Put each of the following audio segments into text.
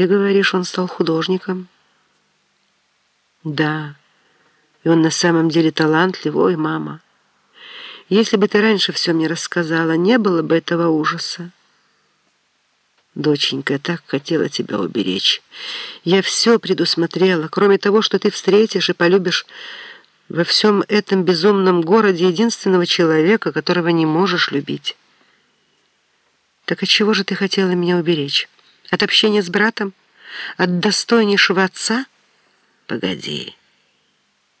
Ты говоришь, он стал художником? Да, и он на самом деле талантлив, ой, мама. Если бы ты раньше все мне рассказала, не было бы этого ужаса. Доченька, я так хотела тебя уберечь. Я все предусмотрела, кроме того, что ты встретишь и полюбишь во всем этом безумном городе единственного человека, которого не можешь любить. Так от чего же ты хотела меня уберечь? От общения с братом? От достойнейшего отца? Погоди.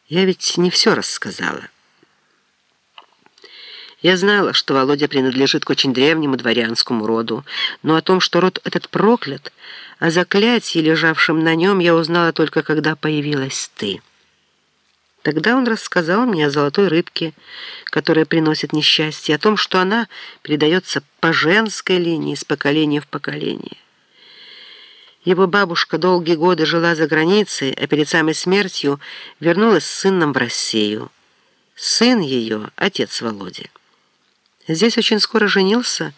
Я ведь не все рассказала. Я знала, что Володя принадлежит к очень древнему дворянскому роду, но о том, что род этот проклят, о заклятии, лежавшем на нем, я узнала только, когда появилась ты. Тогда он рассказал мне о золотой рыбке, которая приносит несчастье, о том, что она передается по женской линии с поколения в поколение. Его бабушка долгие годы жила за границей, а перед самой смертью вернулась с сыном в Россию. Сын ее — отец Володи. Здесь очень скоро женился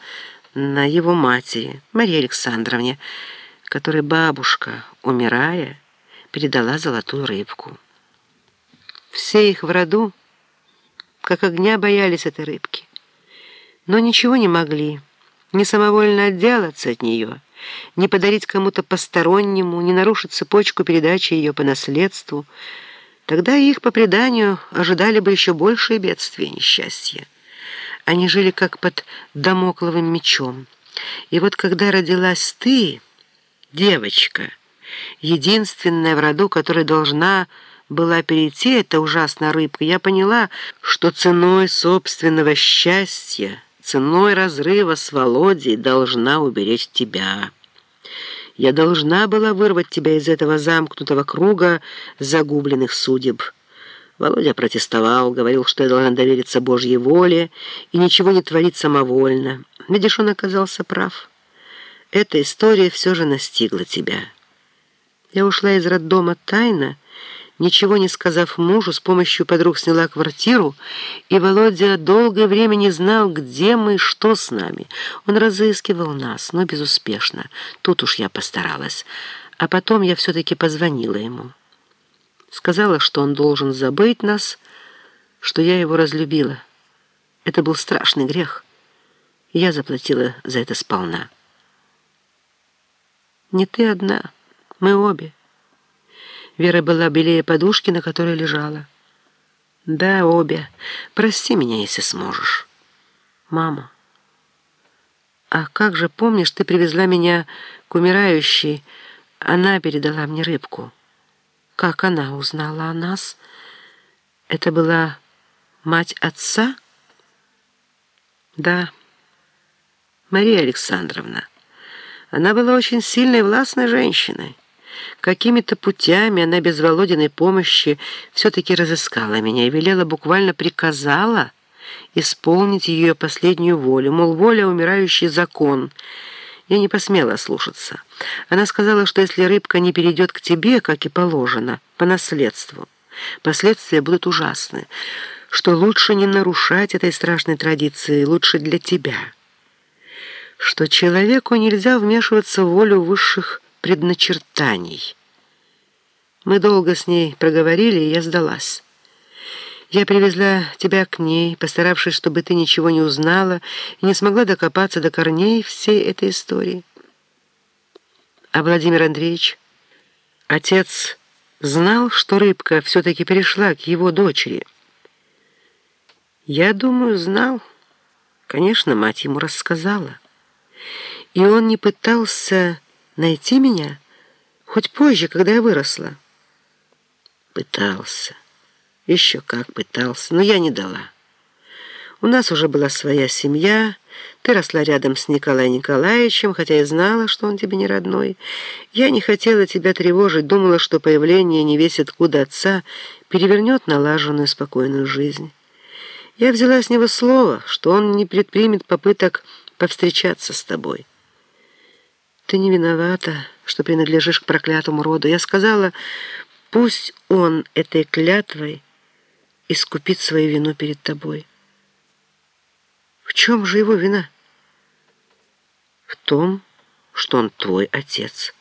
на его матери, Марии Александровне, которой бабушка, умирая, передала золотую рыбку. Все их в роду, как огня, боялись этой рыбки. Но ничего не могли, ни самовольно отделаться от нее, ни подарить кому-то постороннему, ни нарушить цепочку передачи ее по наследству. Тогда их, по преданию, ожидали бы еще большие бедствия и несчастья. Они жили как под домокловым мечом. И вот когда родилась ты, девочка, единственная в роду, которая должна была перейти эта ужасная рыбка, я поняла, что ценой собственного счастья, ценой разрыва с Володей должна уберечь тебя. Я должна была вырвать тебя из этого замкнутого круга загубленных судеб. Володя протестовал, говорил, что я должна довериться Божьей воле и ничего не творить самовольно. Видишь, он оказался прав. Эта история все же настигла тебя. Я ушла из роддома тайно, ничего не сказав мужу, с помощью подруг сняла квартиру, и Володя долгое время не знал, где мы и что с нами. Он разыскивал нас, но безуспешно. Тут уж я постаралась. А потом я все-таки позвонила ему. Сказала, что он должен забыть нас, что я его разлюбила. Это был страшный грех. я заплатила за это сполна. Не ты одна, мы обе. Вера была белее подушки, на которой лежала. «Да, обе. Прости меня, если сможешь». «Мама, а как же, помнишь, ты привезла меня к умирающей? Она передала мне рыбку. Как она узнала о нас? Это была мать отца?» «Да, Мария Александровна. Она была очень сильной властной женщиной». Какими-то путями она без Володиной помощи все-таки разыскала меня и велела, буквально приказала исполнить ее последнюю волю, мол, воля умирающий закон. Я не посмела слушаться. Она сказала, что если рыбка не перейдет к тебе, как и положено, по наследству, последствия будут ужасны, что лучше не нарушать этой страшной традиции, лучше для тебя, что человеку нельзя вмешиваться в волю высших предначертаний. Мы долго с ней проговорили, и я сдалась. Я привезла тебя к ней, постаравшись, чтобы ты ничего не узнала и не смогла докопаться до корней всей этой истории. А Владимир Андреевич, отец, знал, что рыбка все-таки перешла к его дочери. Я думаю, знал. Конечно, мать ему рассказала. И он не пытался найти меня хоть позже, когда я выросла. Пытался. Еще как пытался, но я не дала. У нас уже была своя семья, ты росла рядом с Николаем Николаевичем, хотя и знала, что он тебе не родной. Я не хотела тебя тревожить, думала, что появление не откуда отца перевернет налаженную спокойную жизнь. Я взяла с него слово, что он не предпримет попыток повстречаться с тобой. Ты не виновата, что принадлежишь к проклятому роду. Я сказала, пусть он этой клятвой искупит свою вину перед тобой. В чем же его вина? В том, что он твой отец».